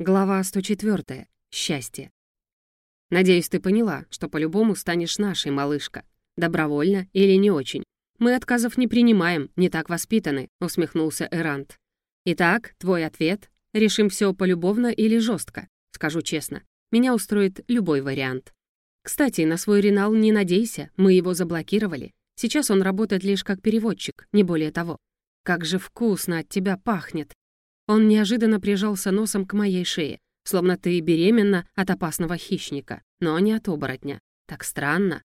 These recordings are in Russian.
Глава 104. Счастье. Надеюсь, ты поняла, что по-любому станешь нашей, малышка. Добровольно или не очень. Мы отказов не принимаем, не так воспитаны, усмехнулся Эрант. Итак, твой ответ? Решим все полюбовно или жестко? Скажу честно, меня устроит любой вариант. Кстати, на свой Ренал не надейся, мы его заблокировали. Сейчас он работает лишь как переводчик, не более того. Как же вкусно от тебя пахнет. Он неожиданно прижался носом к моей шее, словно ты беременна от опасного хищника, но не от оборотня. Так странно.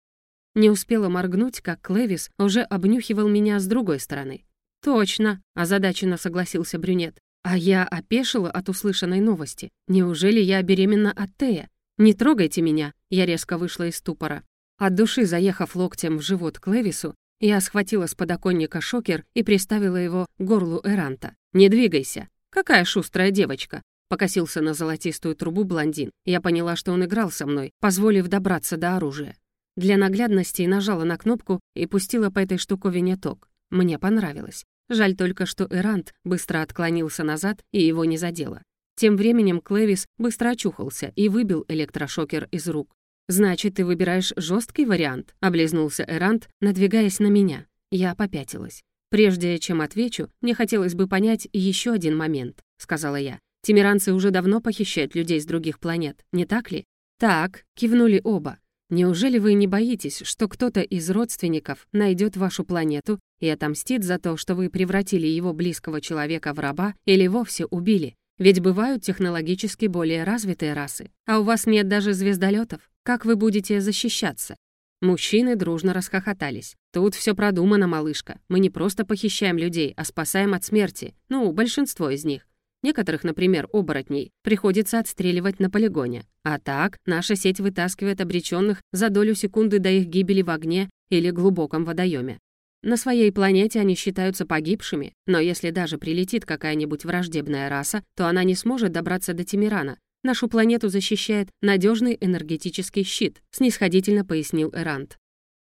Не успела моргнуть, как Клевис уже обнюхивал меня с другой стороны. «Точно», — озадаченно согласился брюнет. «А я опешила от услышанной новости. Неужели я беременна от Тея? Не трогайте меня!» Я резко вышла из ступора. От души заехав локтем в живот Клевису, я схватила с подоконника шокер и приставила его к горлу Эранта. «Не двигайся!» «Какая шустрая девочка!» Покосился на золотистую трубу блондин. Я поняла, что он играл со мной, позволив добраться до оружия. Для наглядности нажала на кнопку и пустила по этой штуковине ток. Мне понравилось. Жаль только, что Эрант быстро отклонился назад и его не задело. Тем временем Клэвис быстро очухался и выбил электрошокер из рук. «Значит, ты выбираешь жесткий вариант?» — облизнулся Эрант, надвигаясь на меня. Я попятилась. «Прежде чем отвечу, мне хотелось бы понять еще один момент», — сказала я. «Тимиранцы уже давно похищают людей с других планет, не так ли?» «Так», — кивнули оба. «Неужели вы не боитесь, что кто-то из родственников найдет вашу планету и отомстит за то, что вы превратили его близкого человека в раба или вовсе убили? Ведь бывают технологически более развитые расы, а у вас нет даже звездолетов. Как вы будете защищаться? Мужчины дружно расхохотались. «Тут все продумано, малышка. Мы не просто похищаем людей, а спасаем от смерти. Ну, большинство из них. Некоторых, например, оборотней, приходится отстреливать на полигоне. А так, наша сеть вытаскивает обреченных за долю секунды до их гибели в огне или глубоком водоеме. На своей планете они считаются погибшими, но если даже прилетит какая-нибудь враждебная раса, то она не сможет добраться до Тимирана, Нашу планету защищает надежный энергетический щит», — снисходительно пояснил Эрант.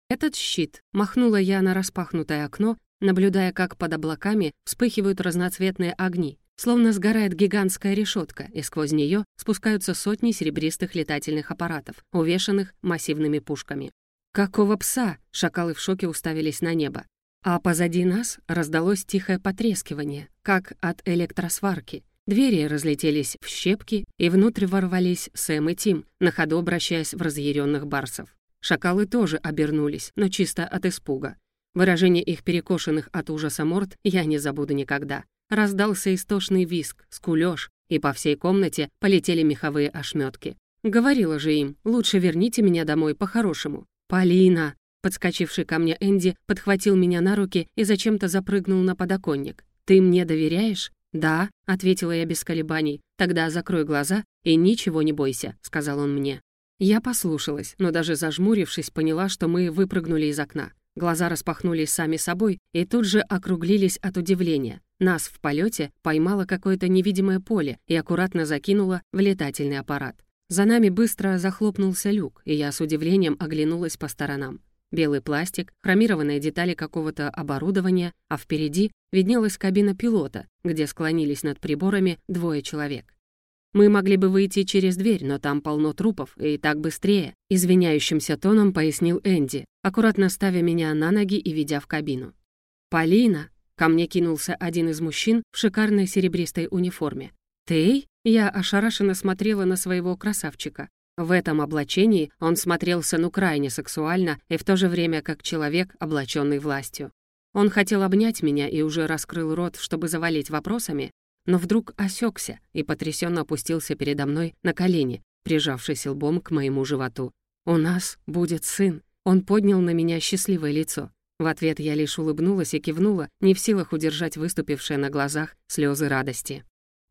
«Этот щит», — махнула я на распахнутое окно, наблюдая, как под облаками вспыхивают разноцветные огни, словно сгорает гигантская решетка, и сквозь нее спускаются сотни серебристых летательных аппаратов, увешанных массивными пушками. «Какого пса?» — шакалы в шоке уставились на небо. А позади нас раздалось тихое потрескивание, как от электросварки — Двери разлетелись в щепки, и внутрь ворвались Сэм и Тим, на ходу обращаясь в разъяренных барсов. Шакалы тоже обернулись, но чисто от испуга. Выражение их перекошенных от ужаса морд я не забуду никогда. Раздался истошный виск, скулёж, и по всей комнате полетели меховые ошметки. Говорила же им, лучше верните меня домой по-хорошему. «Полина!» Подскочивший ко мне Энди подхватил меня на руки и зачем-то запрыгнул на подоконник. «Ты мне доверяешь?» «Да», — ответила я без колебаний. «Тогда закрой глаза и ничего не бойся», — сказал он мне. Я послушалась, но даже зажмурившись, поняла, что мы выпрыгнули из окна. Глаза распахнулись сами собой и тут же округлились от удивления. Нас в полете поймало какое-то невидимое поле и аккуратно закинуло в летательный аппарат. За нами быстро захлопнулся люк, и я с удивлением оглянулась по сторонам белый пластик, хромированные детали какого-то оборудования, а впереди виднелась кабина пилота, где склонились над приборами двое человек. «Мы могли бы выйти через дверь, но там полно трупов, и так быстрее», извиняющимся тоном пояснил Энди, аккуратно ставя меня на ноги и ведя в кабину. «Полина!» — ко мне кинулся один из мужчин в шикарной серебристой униформе. «Ты?» — я ошарашенно смотрела на своего красавчика. В этом облачении он смотрелся ну крайне сексуально и в то же время как человек, облаченный властью. Он хотел обнять меня и уже раскрыл рот, чтобы завалить вопросами, но вдруг осекся и потрясенно опустился передо мной на колени, прижавшись лбом к моему животу. «У нас будет сын!» Он поднял на меня счастливое лицо. В ответ я лишь улыбнулась и кивнула, не в силах удержать выступившие на глазах слезы радости.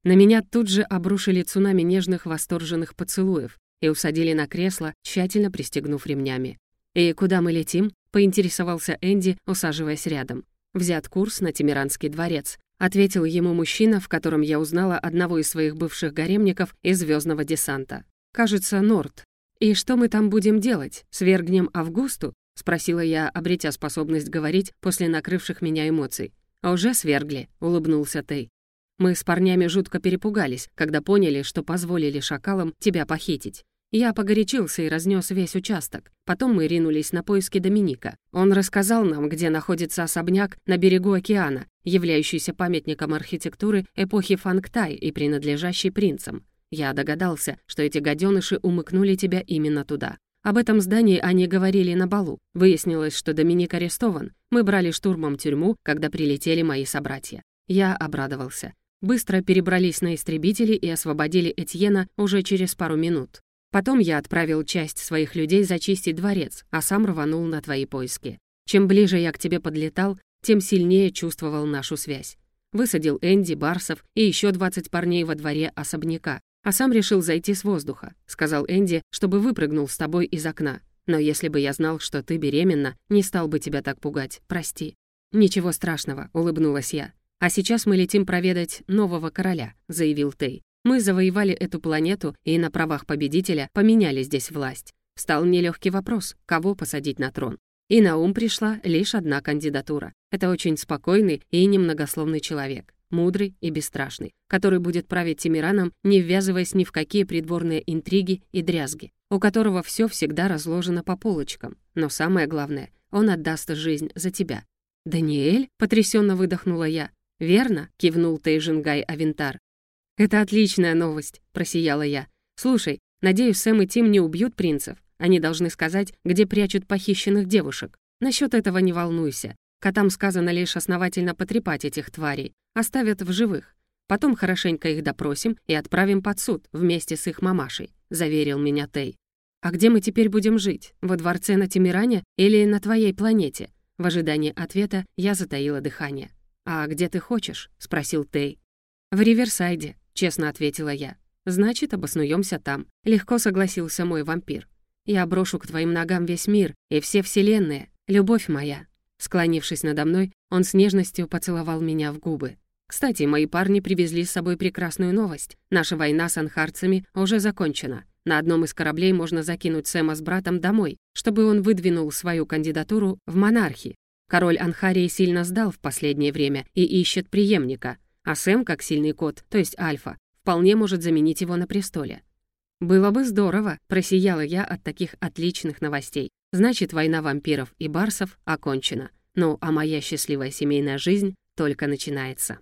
На меня тут же обрушили цунами нежных восторженных поцелуев, и усадили на кресло, тщательно пристегнув ремнями. «И куда мы летим?» — поинтересовался Энди, усаживаясь рядом. «Взят курс на Тимиранский дворец», — ответил ему мужчина, в котором я узнала одного из своих бывших гаремников из звездного десанта. «Кажется, Норд. И что мы там будем делать? Свергнем Августу?» — спросила я, обретя способность говорить после накрывших меня эмоций. «Уже свергли», — улыбнулся Тей. Мы с парнями жутко перепугались, когда поняли, что позволили шакалам тебя похитить. Я погорячился и разнес весь участок. Потом мы ринулись на поиски Доминика. Он рассказал нам, где находится особняк на берегу океана, являющийся памятником архитектуры эпохи Фангтай и принадлежащий принцам. Я догадался, что эти гаденыши умыкнули тебя именно туда. Об этом здании они говорили на балу. Выяснилось, что Доминик арестован. Мы брали штурмом тюрьму, когда прилетели мои собратья. Я обрадовался. Быстро перебрались на истребители и освободили Этьена уже через пару минут. Потом я отправил часть своих людей зачистить дворец, а сам рванул на твои поиски. Чем ближе я к тебе подлетал, тем сильнее чувствовал нашу связь. Высадил Энди, Барсов и еще 20 парней во дворе особняка, а сам решил зайти с воздуха. Сказал Энди, чтобы выпрыгнул с тобой из окна. Но если бы я знал, что ты беременна, не стал бы тебя так пугать, прости. «Ничего страшного», — улыбнулась я. «А сейчас мы летим проведать нового короля», — заявил Тей. Мы завоевали эту планету и на правах победителя поменяли здесь власть. Стал нелегкий вопрос, кого посадить на трон. И на ум пришла лишь одна кандидатура. Это очень спокойный и немногословный человек, мудрый и бесстрашный, который будет править Тимираном, не ввязываясь ни в какие придворные интриги и дрязги, у которого все всегда разложено по полочкам. Но самое главное, он отдаст жизнь за тебя. «Даниэль?» — потрясенно выдохнула я. «Верно?» — кивнул Тейжингай Авентар. «Это отличная новость», — просияла я. «Слушай, надеюсь, Сэм и Тим не убьют принцев. Они должны сказать, где прячут похищенных девушек. Насчет этого не волнуйся. Котам сказано лишь основательно потрепать этих тварей. Оставят в живых. Потом хорошенько их допросим и отправим под суд вместе с их мамашей», — заверил меня Тей. «А где мы теперь будем жить? Во дворце на Тимиране или на твоей планете?» В ожидании ответа я затаила дыхание. «А где ты хочешь?» — спросил Тей. «В Риверсайде», честно ответила я. «Значит, обоснуемся там», — легко согласился мой вампир. «Я брошу к твоим ногам весь мир и все вселенные, любовь моя». Склонившись надо мной, он с нежностью поцеловал меня в губы. Кстати, мои парни привезли с собой прекрасную новость. Наша война с анхарцами уже закончена. На одном из кораблей можно закинуть Сэма с братом домой, чтобы он выдвинул свою кандидатуру в монархи. Король Анхарии сильно сдал в последнее время и ищет преемника, а Сэм, как сильный кот, то есть Альфа, вполне может заменить его на престоле. «Было бы здорово», — просияла я от таких отличных новостей. «Значит, война вампиров и барсов окончена. Ну, а моя счастливая семейная жизнь только начинается».